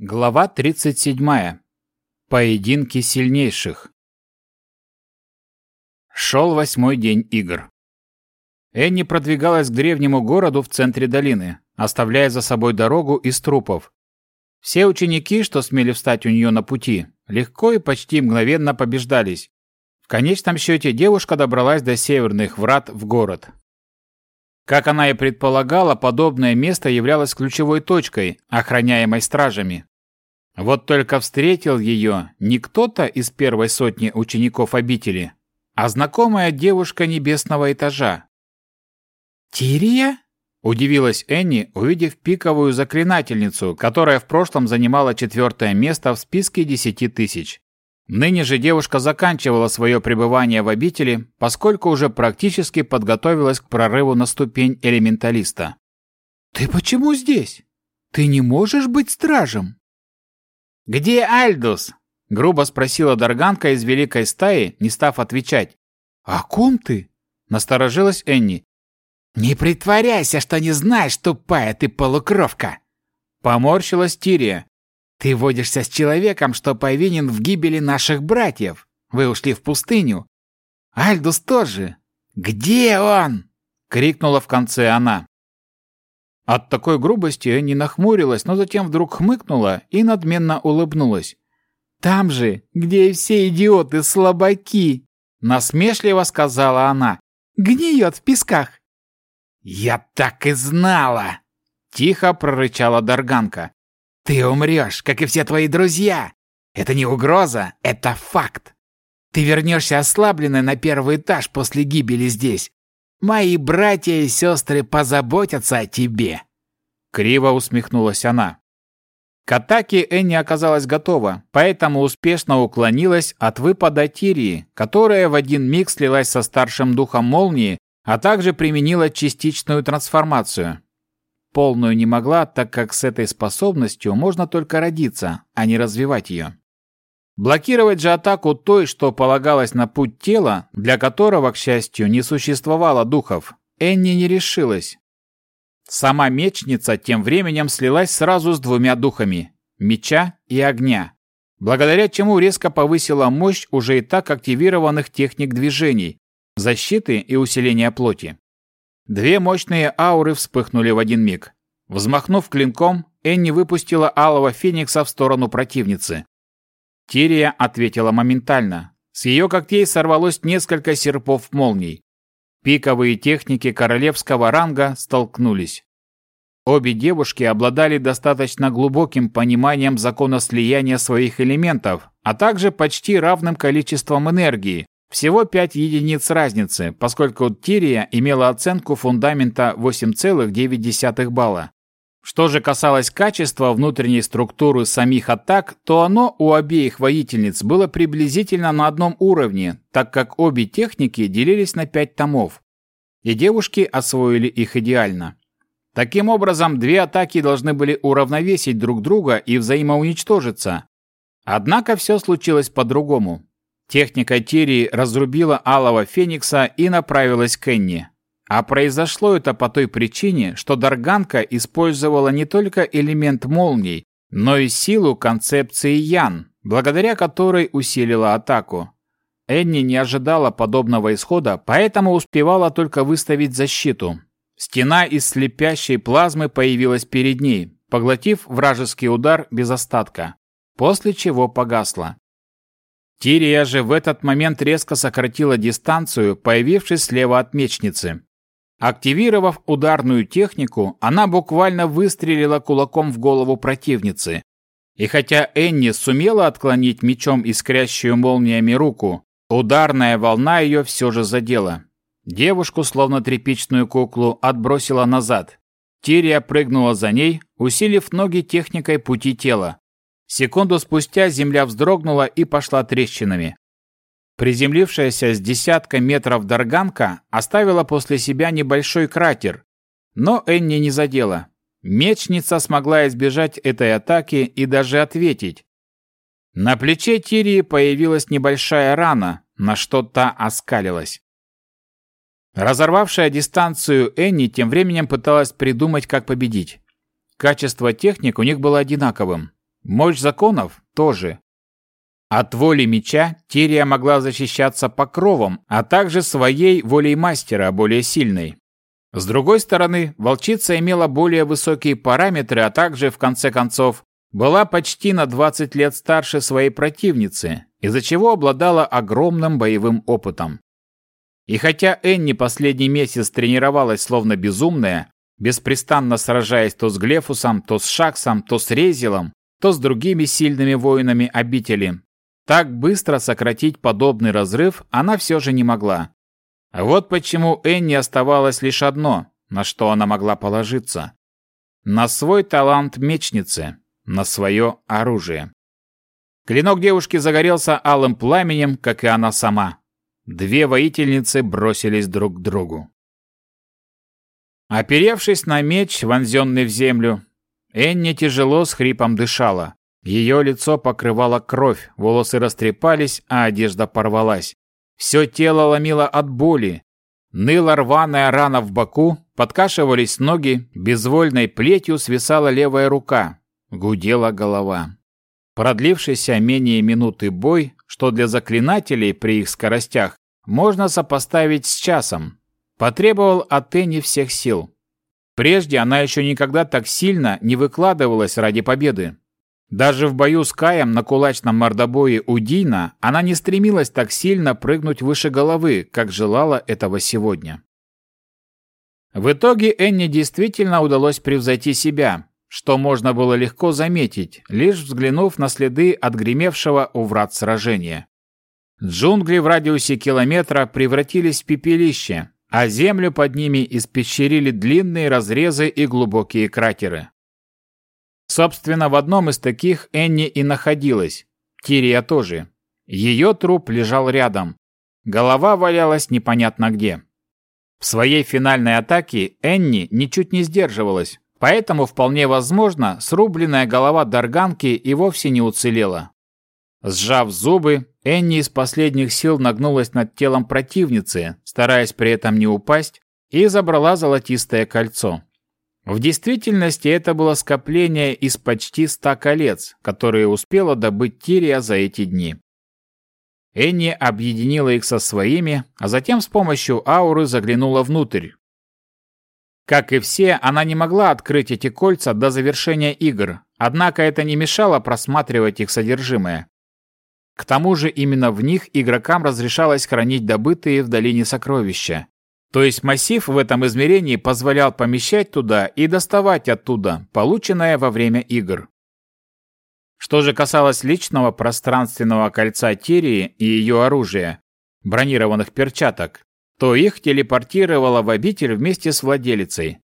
Глава 37. Поединки сильнейших. Шел восьмой день игр. Энни продвигалась к древнему городу в центре долины, оставляя за собой дорогу из трупов. Все ученики, что смели встать у нее на пути, легко и почти мгновенно побеждались. В конечном счете девушка добралась до северных врат в город. Как она и предполагала, подобное место являлось ключевой точкой, охраняемой стражами. Вот только встретил ее не кто-то из первой сотни учеников обители, а знакомая девушка небесного этажа. «Тирия?» – удивилась Энни, увидев пиковую заклинательницу, которая в прошлом занимала четвертое место в списке десяти тысяч. Ныне же девушка заканчивала свое пребывание в обители, поскольку уже практически подготовилась к прорыву на ступень элементалиста. «Ты почему здесь? Ты не можешь быть стражем?» «Где Альдус?» — грубо спросила Дарганка из великой стаи, не став отвечать. «О ком ты?» — насторожилась Энни. «Не притворяйся, что не знаешь, тупая ты полукровка!» Поморщилась Тирия. Ты водишься с человеком, что повинен в гибели наших братьев. Вы ушли в пустыню. Альдус тоже. Где он? крикнула в конце она. От такой грубости Энни нахмурилась, но затем вдруг хмыкнула и надменно улыбнулась. «Там же, где и все идиоты слабаки!» Насмешливо сказала она. «Гниет в песках!» «Я так и знала!» Тихо прорычала Дарганка. Ты умрешь, как и все твои друзья. Это не угроза, это факт. Ты вернешься ослабленной на первый этаж после гибели здесь. Мои братья и сестры позаботятся о тебе. Криво усмехнулась она. К атаке Энни оказалась готова, поэтому успешно уклонилась от выпада Тирии, которая в один миг слилась со старшим духом молнии, а также применила частичную трансформацию. Полную не могла, так как с этой способностью можно только родиться, а не развивать ее. Блокировать же атаку той, что полагалось на путь тела, для которого, к счастью, не существовало духов, Энни не решилась. Сама мечница тем временем слилась сразу с двумя духами – меча и огня, благодаря чему резко повысила мощь уже и так активированных техник движений, защиты и усиления плоти. Две мощные ауры вспыхнули в один миг. Взмахнув клинком, Энни выпустила алого феникса в сторону противницы. Тирия ответила моментально. С ее когтей сорвалось несколько серпов молний. Пиковые техники королевского ранга столкнулись. Обе девушки обладали достаточно глубоким пониманием закона слияния своих элементов, а также почти равным количеством энергии, всего 5 единиц разницы, поскольку Тирия имела оценку фундамента 8,9 балла. Что же касалось качества внутренней структуры самих атак, то оно у обеих воительниц было приблизительно на одном уровне, так как обе техники делились на 5 томов. И девушки освоили их идеально. Таким образом, две атаки должны были уравновесить друг друга и взаимоуничтожиться. Однако все случилось по-другому. Техника Тирии разрубила алого феникса и направилась к Энни. А произошло это по той причине, что Дарганка использовала не только элемент молний, но и силу концепции Ян, благодаря которой усилила атаку. Энни не ожидала подобного исхода, поэтому успевала только выставить защиту. Стена из слепящей плазмы появилась перед ней, поглотив вражеский удар без остатка, после чего погасла. Тирия же в этот момент резко сократила дистанцию, появившись слева от мечницы. Активировав ударную технику, она буквально выстрелила кулаком в голову противницы. И хотя Энни сумела отклонить мечом искрящую молниями руку, ударная волна ее все же задела. Девушку, словно тряпичную куклу, отбросила назад. Тирия прыгнула за ней, усилив ноги техникой пути тела. Секунду спустя земля вздрогнула и пошла трещинами. Приземлившаяся с десятка метров Дарганка оставила после себя небольшой кратер, но Энни не задела. Мечница смогла избежать этой атаки и даже ответить. На плече Тирии появилась небольшая рана, на что та оскалилась. Разорвавшая дистанцию Энни тем временем пыталась придумать, как победить. Качество техник у них было одинаковым. Мощь законов тоже. От воли меча Тирия могла защищаться покровом, а также своей волей мастера, более сильной. С другой стороны, волчица имела более высокие параметры, а также, в конце концов, была почти на 20 лет старше своей противницы, из-за чего обладала огромным боевым опытом. И хотя Энни последний месяц тренировалась словно безумная, беспрестанно сражаясь то с Глефусом, то с Шаксом, то с Резилом, то с другими сильными воинами обители, так быстро сократить подобный разрыв она все же не могла. Вот почему Энни оставалось лишь одно, на что она могла положиться. На свой талант мечницы на свое оружие. Клинок девушки загорелся алым пламенем, как и она сама. Две воительницы бросились друг к другу. Оперевшись на меч, вонзенный в землю, Энни тяжело с хрипом дышала. Ее лицо покрывало кровь, волосы растрепались, а одежда порвалась. Все тело ломило от боли. Ныла рваная рана в боку, подкашивались ноги, безвольной плетью свисала левая рука, Гудела голова. Продлившийся менее минуты бой, что для заклинателей при их скоростях, можно сопоставить с часом, потребовал от Энни всех сил. Прежде она еще никогда так сильно не выкладывалась ради победы. Даже в бою с Каем на кулачном мордобое у Дина она не стремилась так сильно прыгнуть выше головы, как желала этого сегодня. В итоге Энни действительно удалось превзойти себя, что можно было легко заметить, лишь взглянув на следы отгремевшего у врат сражения. Джунгли в радиусе километра превратились в пепелище, а землю под ними испещерили длинные разрезы и глубокие кратеры. Собственно, в одном из таких Энни и находилась, Кирия тоже. Ее труп лежал рядом. Голова валялась непонятно где. В своей финальной атаке Энни ничуть не сдерживалась, Поэтому вполне возможно, срубленная голова Дарганки и вовсе не уцелела. Сжав зубы, Энни из последних сил нагнулась над телом противницы, стараясь при этом не упасть, и забрала золотистое кольцо. В действительности это было скопление из почти ста колец, которые успела добыть Тирия за эти дни. Энни объединила их со своими, а затем с помощью ауры заглянула внутрь, как и все, она не могла открыть эти кольца до завершения игр, однако это не мешало просматривать их содержимое. К тому же именно в них игрокам разрешалось хранить добытые в долине сокровища. То есть массив в этом измерении позволял помещать туда и доставать оттуда, полученное во время игр. Что же касалось личного пространственного кольца Тирии и ее оружия, бронированных перчаток, то их телепортировало в обитель вместе с владелицей.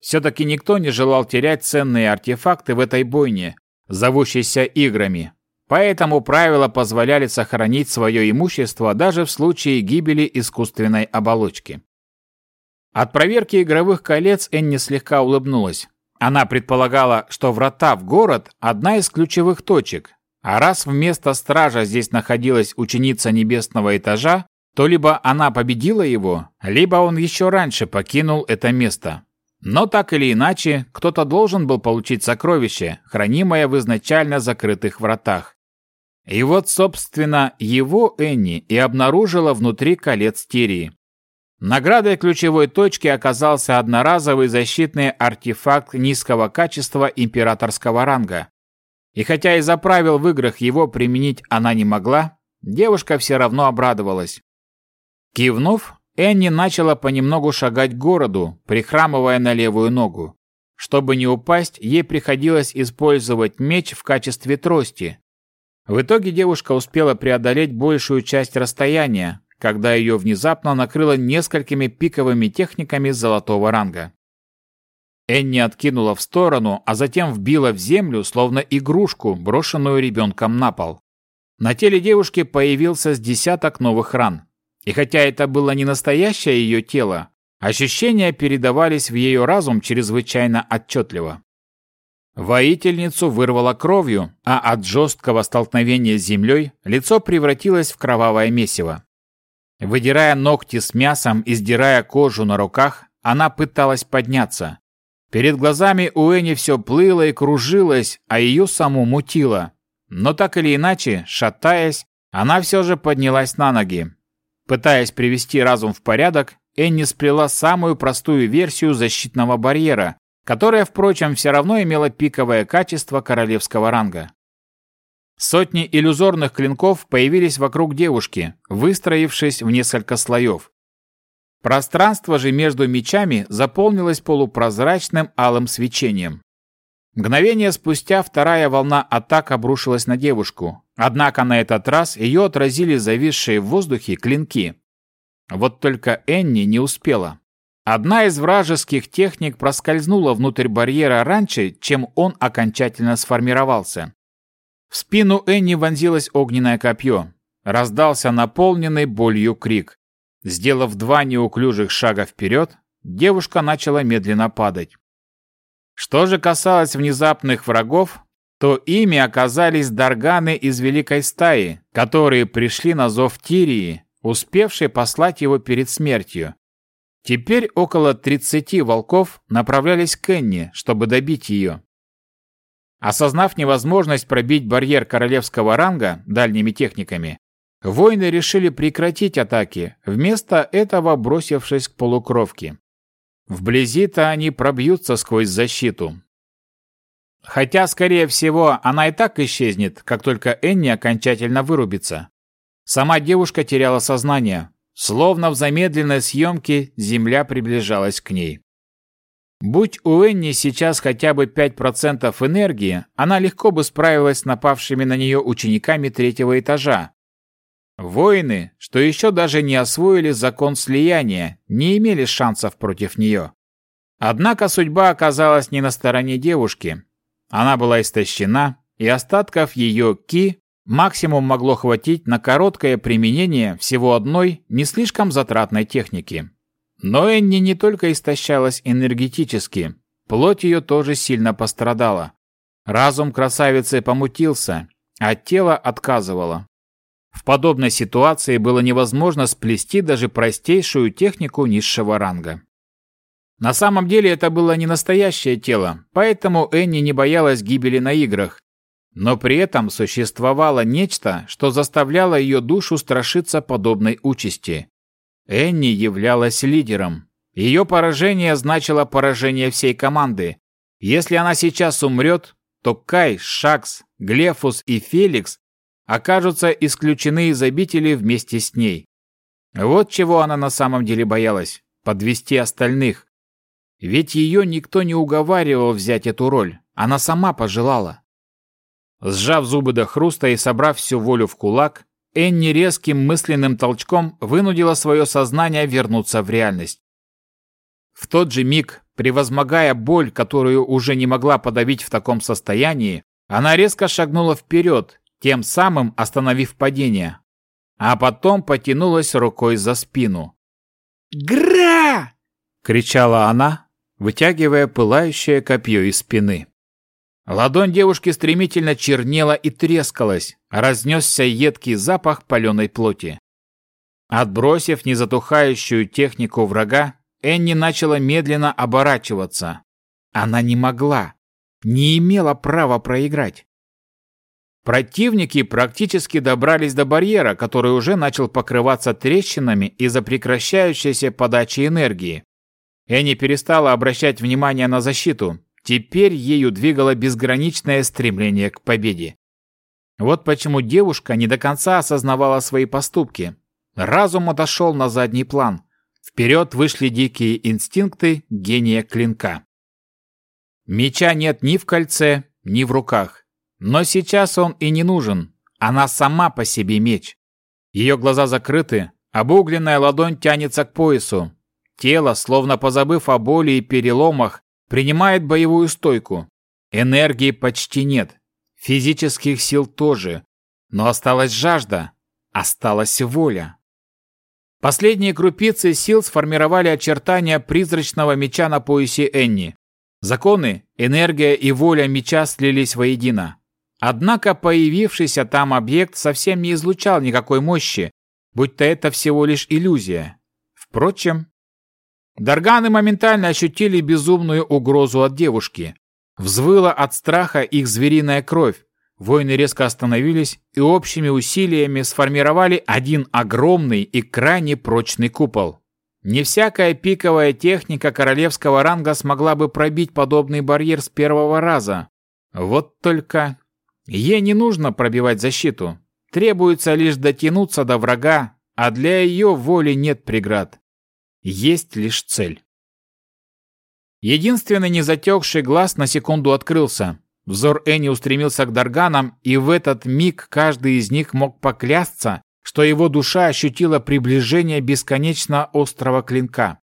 Все-таки никто не желал терять ценные артефакты в этой бойне, зовущейся играми. Поэтому правила позволяли сохранить свое имущество даже в случае гибели искусственной оболочки. От проверки игровых колец Энни слегка улыбнулась. Она предполагала, что врата в город – одна из ключевых точек, а раз вместо стража здесь находилась ученица небесного этажа, то либо она победила его, либо он еще раньше покинул это место. Но так или иначе, кто-то должен был получить сокровище, хранимое в изначально закрытых вратах. И вот, собственно, его Энни и обнаружила внутри колец Тирии. Наградой ключевой точки оказался одноразовый защитный артефакт низкого качества императорского ранга. И хотя из-за правил в играх его применить она не могла, девушка все равно обрадовалась. Кивнув, Энни начала понемногу шагать к городу, прихрамывая на левую ногу. Чтобы не упасть, ей приходилось использовать меч в качестве трости. В итоге девушка успела преодолеть большую часть расстояния, когда ее внезапно накрыло несколькими пиковыми техниками золотого ранга. Энни откинула в сторону, а затем вбила в землю, словно игрушку, брошенную ребенком на пол. На теле девушки появился с десяток новых ран. И хотя это было не настоящее ее тело, ощущения передавались в ее разум чрезвычайно отчетливо. Воительницу вырвало кровью, а от жесткого столкновения с землей лицо превратилось в кровавое месиво. Выдирая ногти с мясом и сдирая кожу на руках, она пыталась подняться. Перед глазами у Энни все плыло и кружилось, а ее саму мутило. Но так или иначе, шатаясь, она все же поднялась на ноги. Пытаясь привести разум в порядок, Энни сплела самую простую версию защитного барьера, которая, впрочем, все равно имела пиковое качество королевского ранга. Сотни иллюзорных клинков появились вокруг девушки, выстроившись в несколько слоев. Пространство же между мечами заполнилось полупрозрачным алым свечением. Мгновение спустя вторая волна атак обрушилась на девушку, однако на этот раз ее отразили зависшие в воздухе клинки. Вот только Энни не успела. Одна из вражеских техник проскользнула внутрь барьера раньше, чем он окончательно сформировался. В спину Энни вонзилось огненное копье. Раздался наполненный болью крик. Сделав два неуклюжих шага вперед, девушка начала медленно падать. Что же касалось внезапных врагов, то ими оказались дарганы из Великой Стаи, которые пришли на зов Тирии, успевшие послать его перед смертью. Теперь около 30 волков направлялись к Энни, чтобы добить ее. Осознав невозможность пробить барьер королевского ранга дальними техниками, Воины решили прекратить атаки, вместо этого бросившись к полукровке. Вблизи-то они пробьются сквозь защиту. Хотя, скорее всего, она и так исчезнет, как только Энни окончательно вырубится. Сама девушка теряла сознание. Словно в замедленной съемке земля приближалась к ней. Будь у Энни сейчас хотя бы 5% энергии, она легко бы справилась с напавшими на нее учениками третьего этажа, Воины, что еще даже не освоили закон слияния, не имели шансов против нее. Однако судьба оказалась не на стороне девушки. Она была истощена, и остатков ее ки максимум могло хватить на короткое применение всего одной не слишком затратной техники. Но Энни не только истощалась энергетически, плоть ее тоже сильно пострадала. Разум красавицы помутился, а тело отказывало. В подобной ситуации было невозможно сплести даже простейшую технику низшего ранга. На самом деле это было не настоящее тело, поэтому Энни не боялась гибели на играх. Но при этом существовало нечто, что заставляло ее душу страшиться подобной участи. Энни являлась лидером. Ее поражение значило поражение всей команды. Если она сейчас умрет, то Кай, Шакс, Глефус и Феликс окажутся исключены из обители вместе с ней. Вот чего она на самом деле боялась – подвести остальных. Ведь ее никто не уговаривал взять эту роль, она сама пожелала. Сжав зубы до хруста и собрав всю волю в кулак, Энни резким мысленным толчком вынудила свое сознание вернуться в реальность. В тот же миг, превозмогая боль, которую уже не могла подавить в таком состоянии, она резко шагнула вперед тем самым остановив падение, а потом потянулась рукой за спину. «Гра!» — кричала она, вытягивая пылающее копье из спины. Ладонь девушки стремительно чернела и трескалась, разнесся едкий запах паленой плоти. Отбросив незатухающую технику врага, Энни начала медленно оборачиваться. Она не могла, не имела права проиграть. Противники практически добрались до барьера, который уже начал покрываться трещинами из-за прекращающейся подачи энергии. Энни перестала обращать внимание на защиту. Теперь ею двигало безграничное стремление к победе. Вот почему девушка не до конца осознавала свои поступки. Разум отошел на задний план. Вперед вышли дикие инстинкты гения клинка. Меча нет ни в кольце, ни в руках. Но сейчас он и не нужен. Она сама по себе меч. Ее глаза закрыты, обугленная ладонь тянется к поясу. Тело, словно позабыв о боли и переломах, принимает боевую стойку. Энергии почти нет. Физических сил тоже. Но осталась жажда. Осталась воля. Последние крупицы сил сформировали очертания призрачного меча на поясе Энни. Законы, энергия и воля меча слились воедино. Однако появившийся там объект совсем не излучал никакой мощи, будь то это всего лишь иллюзия. Впрочем, Дарганы моментально ощутили безумную угрозу от девушки. Взвыла от страха их звериная кровь. Воины резко остановились и общими усилиями сформировали один огромный и крайне прочный купол. Не всякая пиковая техника королевского ранга смогла бы пробить подобный барьер с первого раза. Вот только ей не нужно пробивать защиту. Требуется лишь дотянуться до врага, а для ее воли нет преград. Есть лишь цель. Единственный незатекший глаз на секунду открылся. Взор Энни устремился к Дарганам, и в этот миг каждый из них мог поклясться, что его душа ощутила приближение бесконечно острого клинка.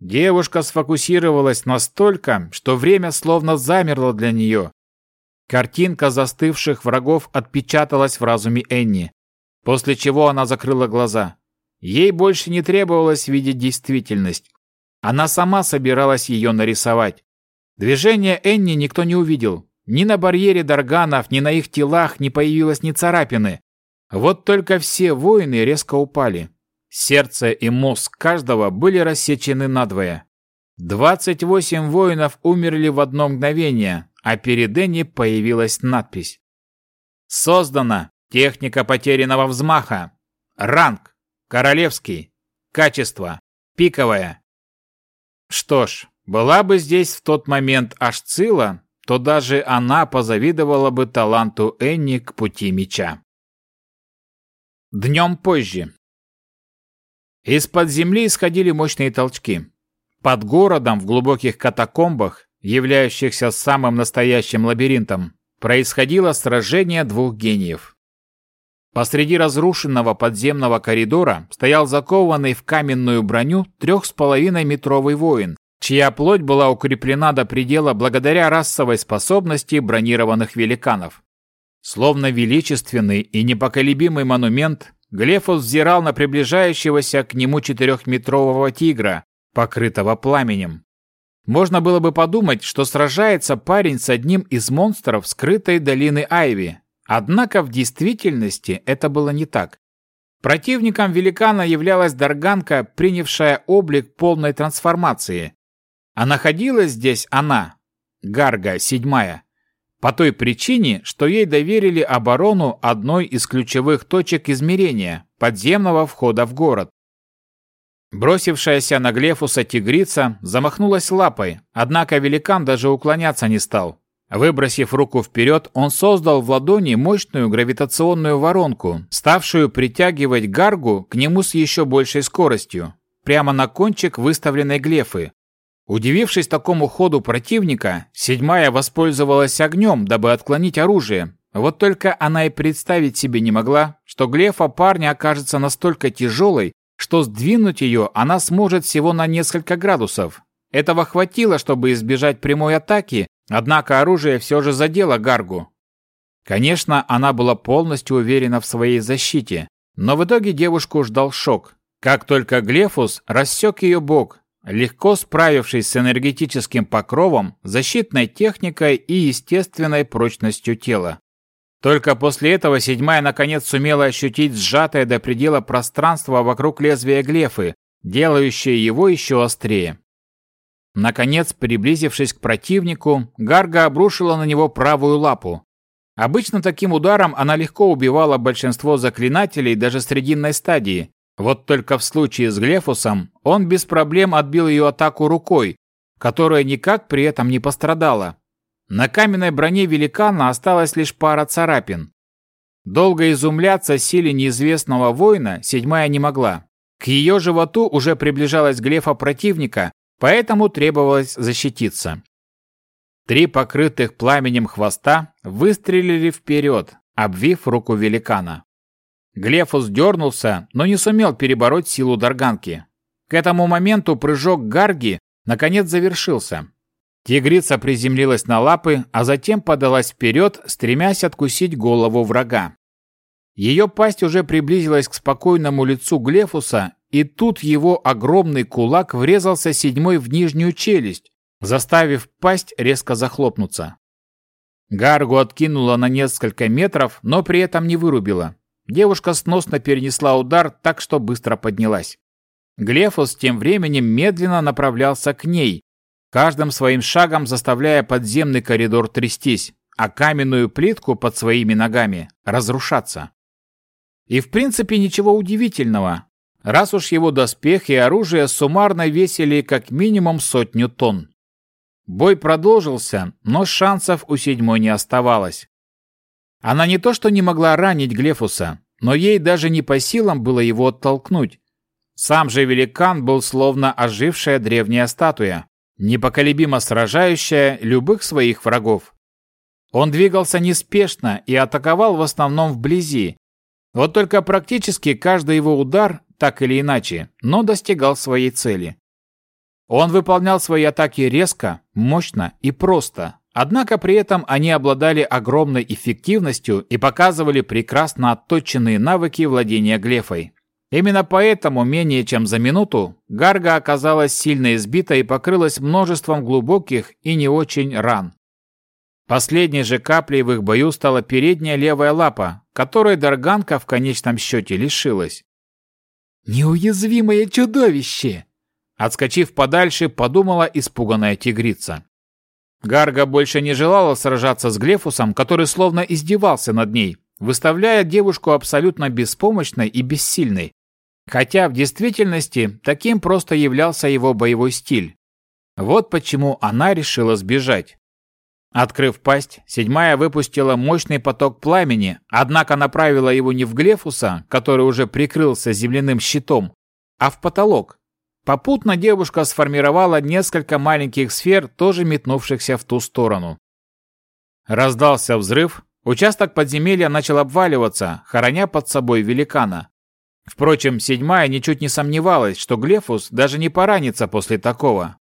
Девушка сфокусировалась настолько, что время словно замерло для нее. Картинка застывших врагов отпечаталась в разуме Энни, после чего она закрыла глаза. Ей больше не требовалось видеть действительность. Она сама собиралась ее нарисовать. Движение Энни никто не увидел. Ни на барьере Дарганов, ни на их телах не появилось ни царапины. Вот только все воины резко упали. Сердце и мозг каждого были рассечены надвое. 28 воинов умерли в одно мгновение, а перед Энни появилась надпись. Создана техника потерянного взмаха. Ранг. Королевский. Качество. Пиковое. Что ж, была бы здесь в тот момент Ашцила, то даже она позавидовала бы таланту Энни к пути меча. Днем позже. Из-под земли исходили мощные толчки. Под городом в глубоких катакомбах, являющихся самым настоящим лабиринтом, происходило сражение двух гениев. Посреди разрушенного подземного коридора стоял закованный в каменную броню трех с половиной метровый воин, чья плоть была укреплена до предела благодаря расовой способности бронированных великанов. Словно величественный и непоколебимый монумент, Глефус взирал на приближающегося к нему четырехметрового тигра, покрытого пламенем. Можно было бы подумать, что сражается парень с одним из монстров скрытой долины Айви, Однако в действительности это было не так. Противником великана являлась Дарганка, принявшая облик полной трансформации. А находилась здесь она, Гарга, седьмая, по той причине, что ей доверили оборону одной из ключевых точек измерения – подземного входа в город. Бросившаяся на Глефуса тигрица замахнулась лапой, однако великан даже уклоняться не стал. Выбросив руку вперед, он создал в ладони мощную гравитационную воронку, ставшую притягивать гаргу к нему с еще большей скоростью, прямо на кончик выставленной глефы. Удивившись такому ходу противника, седьмая воспользовалась огнем, дабы отклонить оружие. Вот только она и представить себе не могла, что глефа парня окажется настолько тяжелой, что сдвинуть ее она сможет всего на несколько градусов. Этого хватило, чтобы избежать прямой атаки, Однако оружие все же задело Гаргу. Конечно, она была полностью уверена в своей защите, но в итоге девушку ждал шок. Как только Глефус рассек ее бок, легко справившись с энергетическим покровом, защитной техникой и естественной прочностью тела. Только после этого седьмая наконец сумела ощутить сжатое до предела пространство вокруг лезвия Глефы, делающее его еще острее. Наконец, приблизившись к противнику, Гарга обрушила на него правую лапу. Обычно таким ударом она легко убивала большинство заклинателей даже срединной стадии. Вот только в случае с Глефусом он без проблем отбил ее атаку рукой, которая никак при этом не пострадала. На каменной броне великана осталась лишь пара царапин. Долго изумляться силе неизвестного воина седьмая не могла. К ее животу уже приближалась глефа противника, поэтому требовалось защититься. Три покрытых пламенем хвоста выстрелили вперед, обвив руку великана. Глефус дернулся, но не сумел перебороть силу Дарганки. К этому моменту прыжок Гарги наконец завершился. Тигрица приземлилась на лапы, а затем подалась вперед, стремясь откусить голову врага. Ее пасть уже приблизилась к спокойному лицу Глефуса, и тут его огромный кулак врезался седьмой в нижнюю челюсть, заставив пасть резко захлопнуться. Гаргу откинула на несколько метров, но при этом не вырубила. Девушка сносно перенесла удар так, что быстро поднялась. Глефус тем временем медленно направлялся к ней, каждым своим шагом заставляя подземный коридор трястись, а каменную плитку под своими ногами разрушаться. И в принципе ничего удивительного, раз уж его доспех и оружие суммарно весили как минимум сотню тонн. Бой продолжился, но шансов у седьмой не оставалось. Она не то что не могла ранить Глефуса, но ей даже не по силам было его оттолкнуть. Сам же великан был словно ожившая древняя статуя, непоколебимо сражающая любых своих врагов. Он двигался неспешно и атаковал в основном вблизи. Вот только практически каждый его удар, так или иначе, но достигал своей цели. Он выполнял свои атаки резко, мощно и просто, однако при этом они обладали огромной эффективностью и показывали прекрасно отточенные навыки владения глефой. Именно поэтому менее чем за минуту Гарга оказалась сильно избита и покрылась множеством глубоких и не очень ран. Последней же каплей в их бою стала передняя левая лапа, которой Дарганка в конечном счете лишилась. «Неуязвимое чудовище!» Отскочив подальше, подумала испуганная тигрица. Гарга больше не желала сражаться с Глефусом, который словно издевался над ней, выставляя девушку абсолютно беспомощной и бессильной. Хотя в действительности таким просто являлся его боевой стиль. Вот почему она решила сбежать. Открыв пасть, седьмая выпустила мощный поток пламени, однако направила его не в Глефуса, который уже прикрылся земляным щитом, а в потолок. Попутно девушка сформировала несколько маленьких сфер, тоже метнувшихся в ту сторону. Раздался взрыв, участок подземелья начал обваливаться, хороня под собой великана. Впрочем, седьмая ничуть не сомневалась, что Глефус даже не поранится после такого.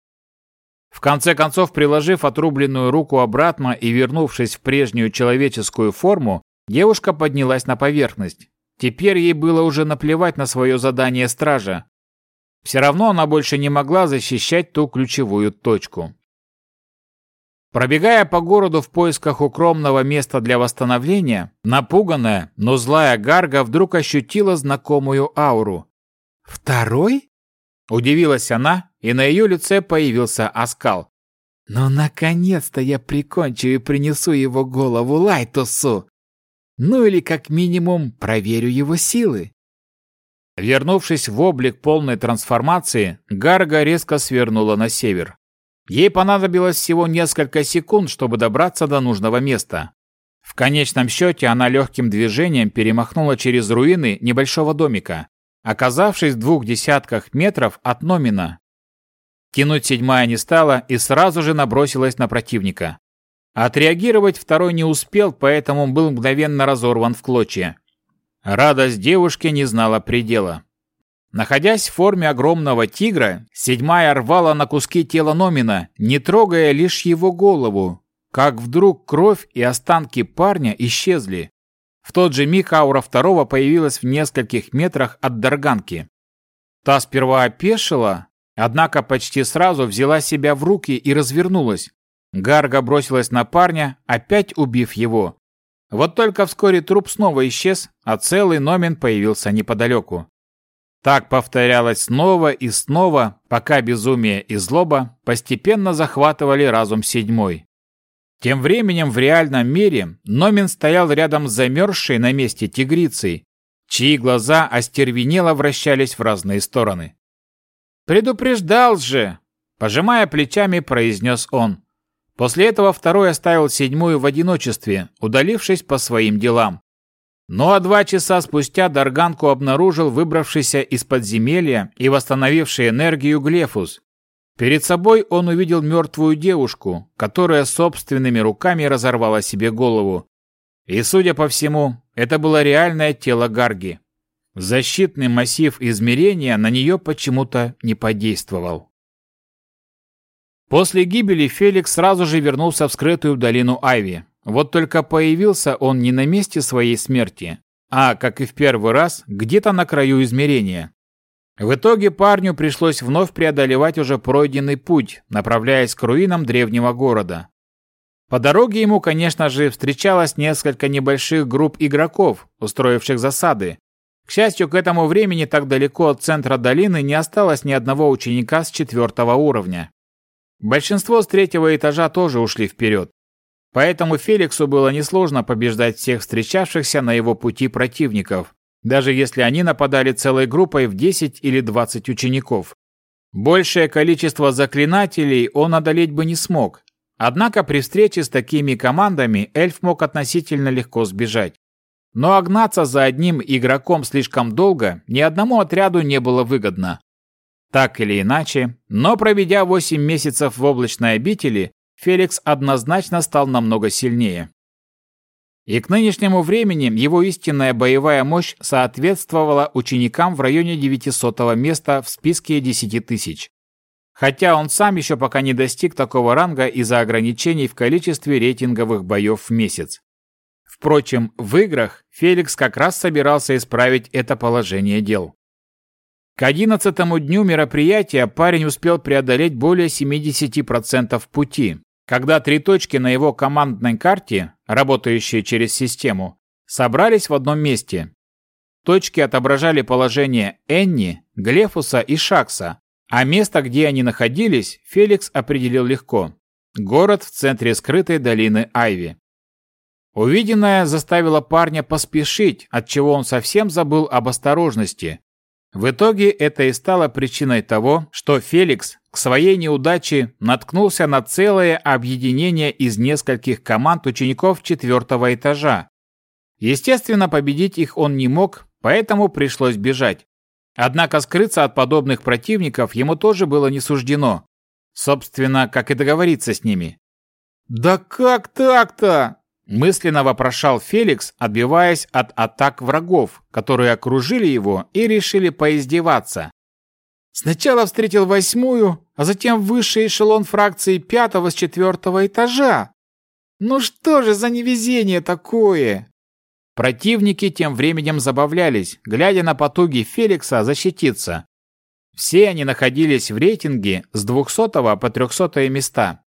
В конце концов, приложив отрубленную руку обратно и вернувшись в прежнюю человеческую форму, девушка поднялась на поверхность. Теперь ей было уже наплевать на свое задание стража. Все равно она больше не могла защищать ту ключевую точку. Пробегая по городу в поисках укромного места для восстановления, напуганная, но злая Гарга вдруг ощутила знакомую ауру. «Второй?» Удивилась она, и на ее лице появился оскал. «Ну, наконец-то я прикончу и принесу его голову Лайтусу! Ну или как минимум проверю его силы!» Вернувшись в облик полной трансформации, Гарга резко свернула на север. Ей понадобилось всего несколько секунд, чтобы добраться до нужного места. В конечном счете она легким движением перемахнула через руины небольшого домика, оказавшись в двух десятках метров от Номина. Тянуть седьмая не стала и сразу же набросилась на противника. Отреагировать второй не успел, поэтому был мгновенно разорван в клочья. Радость девушки не знала предела. Находясь в форме огромного тигра, седьмая рвала на куски тело Номина, не трогая лишь его голову, как вдруг кровь и останки парня исчезли. В тот же миг аура второго появилась в нескольких метрах от Дарганки. Та сперва опешила, однако почти сразу взяла себя в руки и развернулась. Гарга бросилась на парня, опять убив его. Вот только вскоре труп снова исчез, а целый Номин появился неподалеку. Так повторялось снова и снова, пока безумие и злоба постепенно захватывали разум седьмой. Тем временем в реальном мире Номин стоял рядом с замерзшей на месте тигрицей, чьи глаза остервенело вращались в разные стороны. «Предупреждал же!» – пожимая плечами, произнес он. После этого второй оставил седьмую в одиночестве, удалившись по своим делам. Ну а два часа спустя Дарганку обнаружил выбравшийся из подземелья и восстановивший энергию Глефус, Перед собой он увидел мертвую девушку, которая собственными руками разорвала себе голову. И, судя по всему, это было реальное тело Гарги. Защитный массив измерения на нее почему-то не подействовал. После гибели Феликс сразу же вернулся в скрытую долину Айви. Вот только появился он не на месте своей смерти, а, как и в первый раз, где-то на краю измерения. В итоге парню пришлось вновь преодолевать уже пройденный путь, направляясь к руинам древнего города. По дороге ему, конечно же, встречалось несколько небольших групп игроков, устроивших засады. К счастью, к этому времени так далеко от центра долины не осталось ни одного ученика с четвертого уровня. Большинство с третьего этажа тоже ушли вперед. Поэтому Феликсу было несложно побеждать всех встречавшихся на его пути противников, даже если они нападали целой группой в 10 или 20 учеников. Большее количество заклинателей он одолеть бы не смог, однако при встрече с такими командами эльф мог относительно легко сбежать. Но огнаться за одним игроком слишком долго ни одному отряду не было выгодно. Так или иначе, но проведя 8 месяцев в облачной обители, Феликс однозначно стал намного сильнее. И к нынешнему времени его истинная боевая мощь соответствовала ученикам в районе 900 места в списке 10 тысяч. Хотя он сам еще пока не достиг такого ранга из-за ограничений в количестве рейтинговых боев в месяц. Впрочем, в играх Феликс как раз собирался исправить это положение дел. К одиннадцатому дню мероприятия парень успел преодолеть более 70% пути, когда три точки на его командной карте, работающие через систему, собрались в одном месте. Точки отображали положение Энни, Глефуса и Шакса, а место, где они находились, Феликс определил легко. Город в центре скрытой долины Айви. Увиденное заставило парня поспешить, от чего он совсем забыл об осторожности, в итоге это и стало причиной того, что Феликс к своей неудаче наткнулся на целое объединение из нескольких команд учеников четвертого этажа. Естественно, победить их он не мог, поэтому пришлось бежать. Однако скрыться от подобных противников ему тоже было не суждено. Собственно, как и договориться с ними. «Да как так-то?» Мысленно вопрошал Феликс, отбиваясь от атак врагов, которые окружили его и решили поиздеваться. Сначала встретил восьмую, а затем высший эшелон фракции пятого с четвертого этажа. Ну что же за невезение такое? Противники тем временем забавлялись, глядя на потуги Феликса защититься. Все они находились в рейтинге с 200 по 300 места,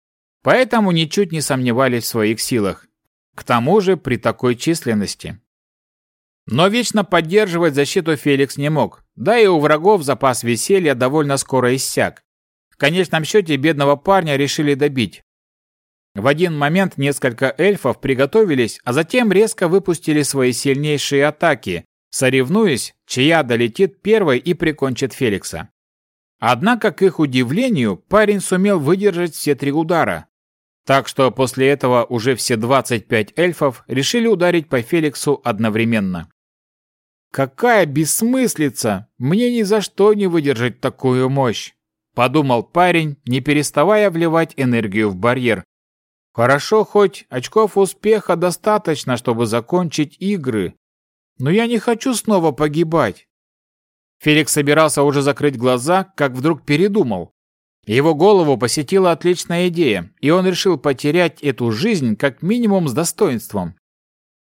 поэтому ничуть не сомневались в своих силах к тому же при такой численности. Но вечно поддерживать защиту Феликс не мог, да и у врагов запас веселья довольно скоро иссяк. В конечном счете бедного парня решили добить. В один момент несколько эльфов приготовились, а затем резко выпустили свои сильнейшие атаки, соревнуясь, чья долетит первой и прикончит Феликса. Однако, к их удивлению, парень сумел выдержать все три удара, так что после этого уже все 25 эльфов решили ударить по Феликсу одновременно. «Какая бессмыслица! Мне ни за что не выдержать такую мощь!» Подумал парень, не переставая вливать энергию в барьер. «Хорошо, хоть очков успеха достаточно, чтобы закончить игры. Но я не хочу снова погибать!» Феликс собирался уже закрыть глаза, как вдруг передумал. Его голову посетила отличная идея, и он решил потерять эту жизнь как минимум с достоинством.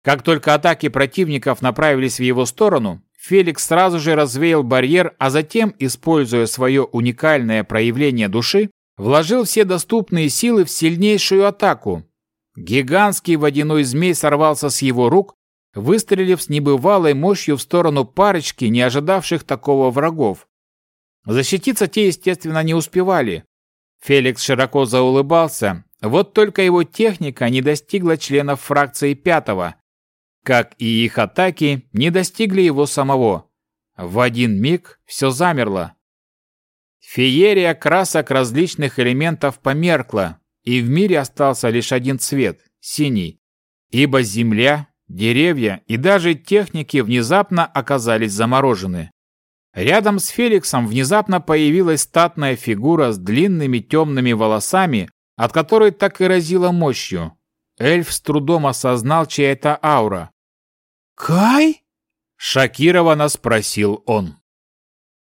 Как только атаки противников направились в его сторону, Феликс сразу же развеял барьер, а затем, используя свое уникальное проявление души, вложил все доступные силы в сильнейшую атаку. Гигантский водяной змей сорвался с его рук, выстрелив с небывалой мощью в сторону парочки, не ожидавших такого врагов. Защититься те, естественно, не успевали. Феликс широко заулыбался, вот только его техника не достигла членов фракции пятого, как и их атаки не достигли его самого. В один миг все замерло. Феерия красок различных элементов померкла, и в мире остался лишь один цвет – синий, ибо земля, деревья и даже техники внезапно оказались заморожены. Рядом с Феликсом внезапно появилась статная фигура с длинными темными волосами, от которой так и разило мощью. Эльф с трудом осознал, чья это аура. «Кай?» – шокированно спросил он.